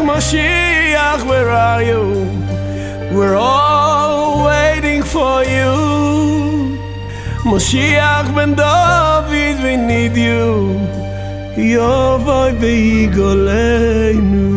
Mashiach, Mashiach, where are you? We're all waiting for you. Moshiach ben David, we need you. Yovai veigoleinu.